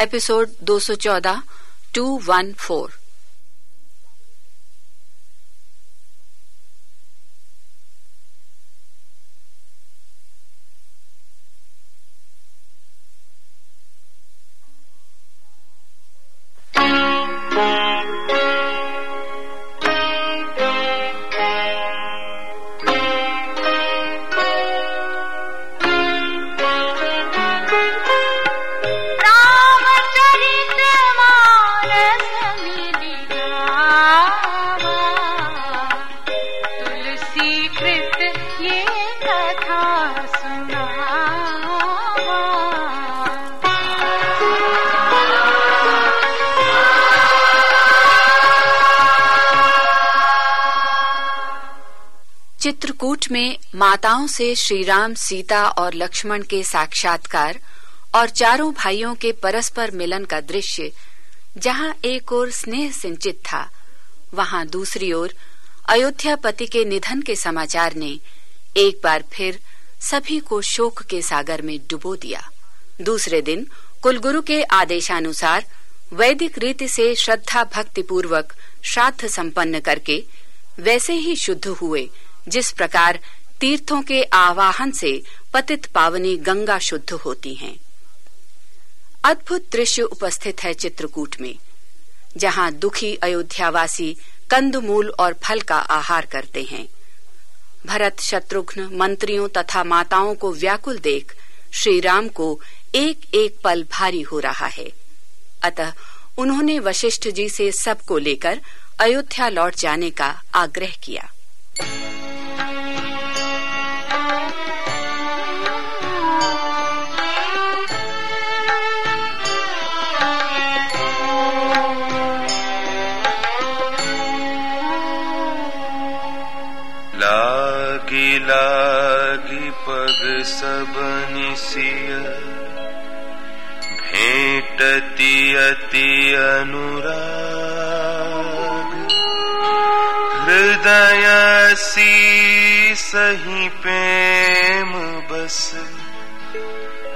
Episode 214 214 Chitrakoot में माताओं से श्री राम, सीता और लक्ष्मण के साक्षात्कार और चारों भाइयों के परस्पर मिलन का दृश्य, जहाँ एक ओर स्नेह सिंचित था, वहाँ दूसरी ओर अयोध्यापति के निधन के समाचार ने एक बार फिर सभी को शोक के सागर में डुबो दिया दूसरे दिन कुलगुरु के आदेशानुसार वैदिक रीति से श्रद्धा भक्ति पूर्वक श्राद्ध संपन्न करके वैसे ही शुद्ध हुए, जिस प्रकार तीर्थों के आवाहन से पतित पावनी गंगा शुद्ध होती हैं। अद्भुत दृश्य उपस्थित है चित्रकूट में, जहाँ दुखी अयोध्यावासी कंदमूल और फल का आहार करते हैं। भरत, शत्रुघ्न, मंत्रियों तथा माताओं को व्याकुल देख श्री राम को एक एक पल भारी हो रहा है। अतः उन्होंने वशिष्ठ जी से सबको लेकर अयोध्या लौट जाने का आग्रह किया। भेटती अति अनुराग। हृदय सही प्रेम बस।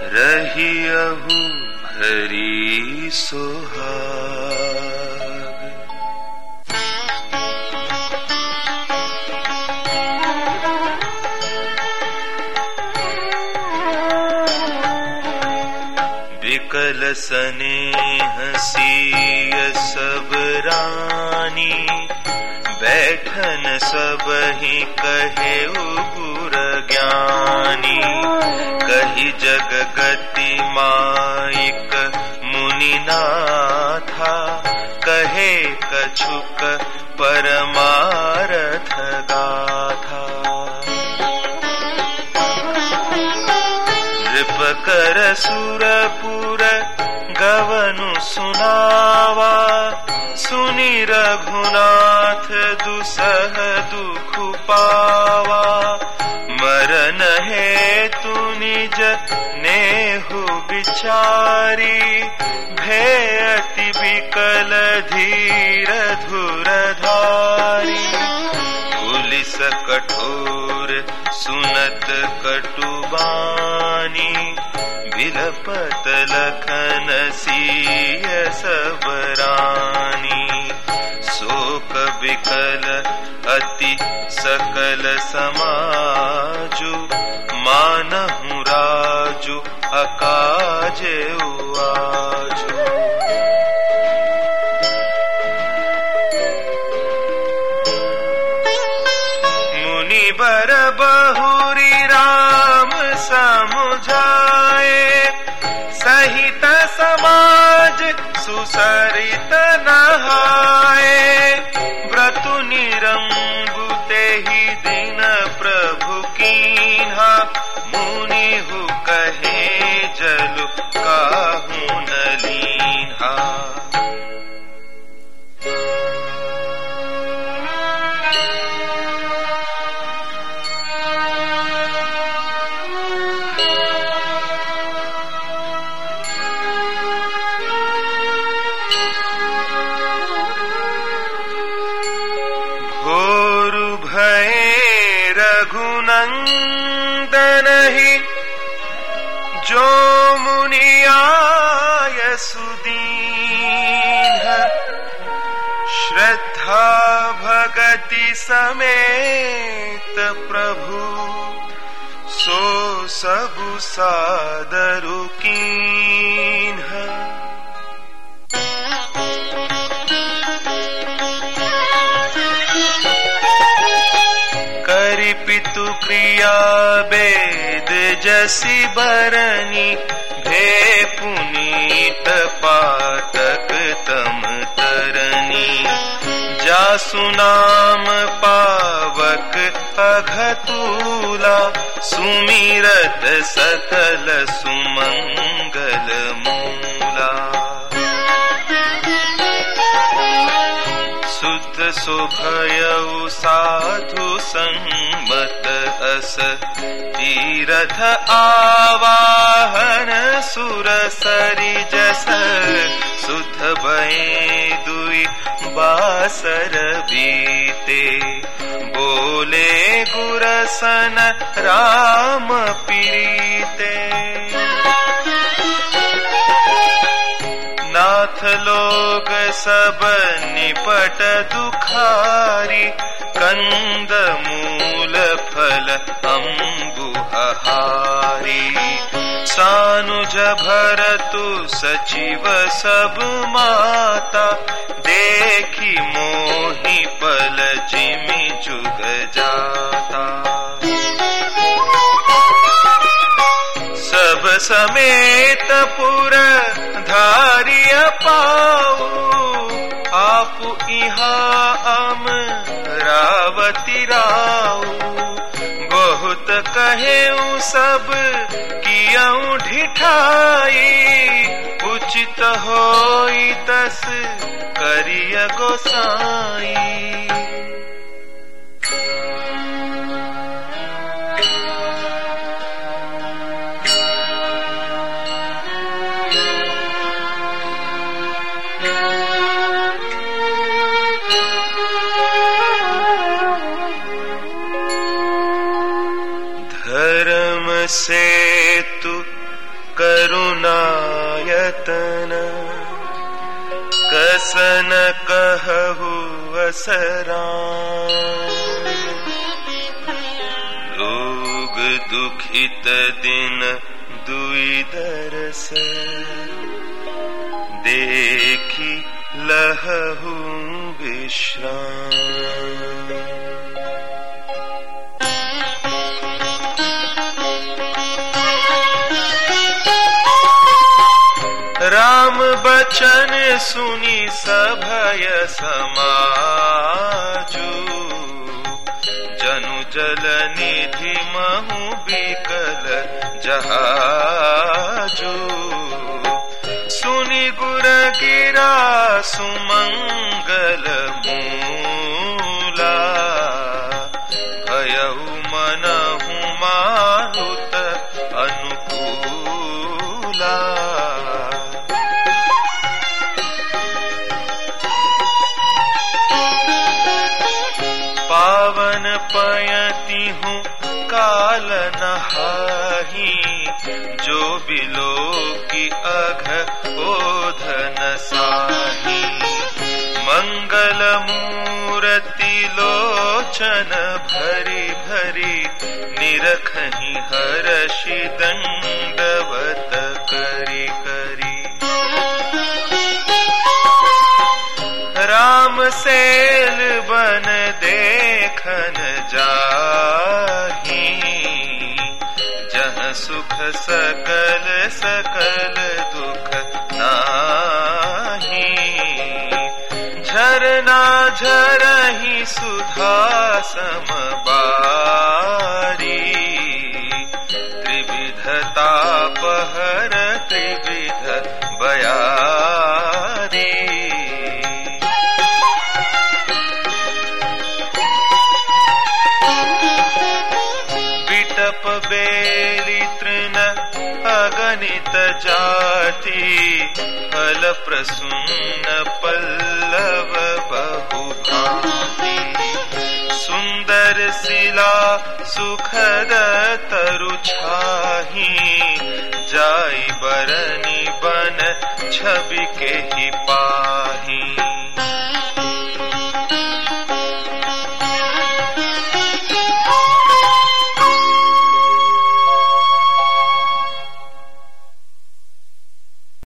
रही अहू हरी सोहा विकल हसी सब रानी, बैठन सब ही कहे उपुर ज्ञानी। कही जग गति माइक मुनिनाथा, कहे कछुक परमारथ गाथा। कर सुरपुर गवनु सुनावा, सुनि रघुनाथ दुसह दुख पावा। मरन हे तु निज नेहु विचारी भेयति विकल धीर धुर धारी पुलिस कठोर, सुनत कटुबानी विलपत लखन सीय सबरानी शोक विकल अति सकल समाजु मानहु राजु अकाज आजु सहित समाज सुसरित नहाए। व्रतु निरंबुते ही दिन प्रभु की मुनि हु कहे जल काहू रघुनंदन ही जो मुनिया सुदीन श्रद्धा भगति समेत प्रभु सो सबु सादरु कीन करि क्रिया जसी बरनी भे पुनीत पातक तम तरनी। जा सुनाम पावक अघतूला, सुमिरत सकल सुमंगल मूला। शुद्ध साधु संमत अस। तीरथ आवाहन सुर सरि जस। सुध भय दुई बासर बीते। बोले गुरसन राम पीते लोग सब निपट दुखारी, कंद मूल फल अम्बुहारी। सानुज भरतु सचिव सब माता, देखी मोहि पल जिमि जुग जाता। सब समेत पुर धारिय पाऊ, आप इहाँ अम रावती राऊ। बहुत कहे सब कियऊ ढिठाई, उचित होई तस करिय गोसाई। धर्म सेतु करुणायतन। कसन कहु असरा लोग दुखित दिन दुई दरस। देखी लहू विश्राम बचन सुनी सभय समाजू। जनु जल निधि महु बिकल जहाजू। सुनि गुर गिरा सुमंगल मूला। भयउ मनहु मारुत काल नहाही जो बिलो की अघ ओधन साही। मंगल मूर्ति लोचन भरी भरी निरखही हर्षि दंडवत करी करी। राम सेल बन देखन जाही सकल सकल दुख नाही। झरना झरही सुधा समबारी त्रिविधता पहर त्रिविध अगणित जाति, फल प्रसन्न पल्लव बहु भांति सुंदर शिला सुखद तरु छाही, जाई बरनी बन छवि के ही पाही।